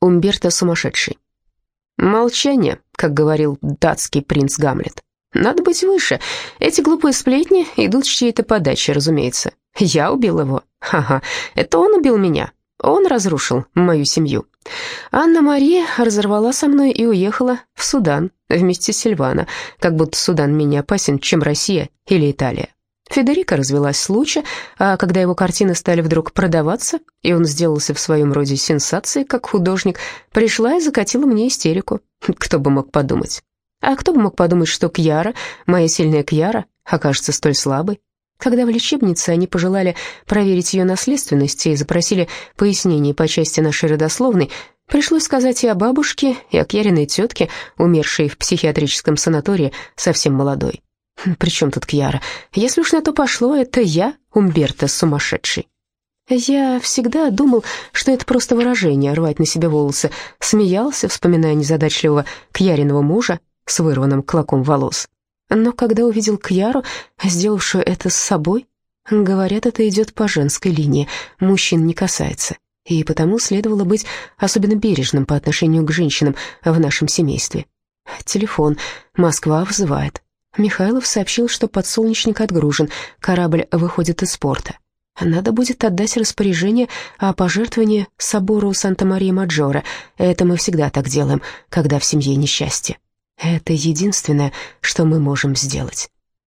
Умберто сумасшедший. Молчание, как говорил датский принц Гамлет. Надо быть выше. Эти глупые сплетни идут с чьей-то подачи, разумеется. Я убил его. Ха-ха, это он убил меня. Он разрушил мою семью. Анна-Мария разорвала со мной и уехала в Судан вместе с Сильвана, как будто Судан менее опасен, чем Россия или Италия. Федерика развелась с Луча, а когда его картины стали вдруг продаваться, и он сделался в своем роде сенсацией, как художник, пришла и закатила мне истерику. Кто бы мог подумать? А кто бы мог подумать, что Кьяра, моя сильная Кьяра, окажется столь слабой? Когда в лечебнице они пожелали проверить ее наследственность и запросили пояснений по части нашей родословной, пришлось сказать и о бабушке, и о Кьяриной тетке, умершей в психиатрическом санатории, совсем молодой. При чем тут Кьяра? Если уж на то пошло, это я, Умберто, сумасшедший. Я всегда думал, что это просто выражение, рвать на себе волосы. Смеялся, вспоминая незадачливого Кьяриного мужа с вырванным клоком волос. Но когда увидел Кьяру, сделавшую это с собой, говорят, это идет по женской линии, мужчин не касается, и потому следовало быть особенно бережным по отношению к женщинам в нашем семействе. Телефон. Москва вызывает. Михайлов сообщил, что подсолнечник отгружен, корабль выходит из порта. Надо будет отдать распоряжение о пожертвовании собору Санта-Мария-Маджора. Это мы всегда так делаем, когда в семье несчастье. Это единственное, что мы можем сделать.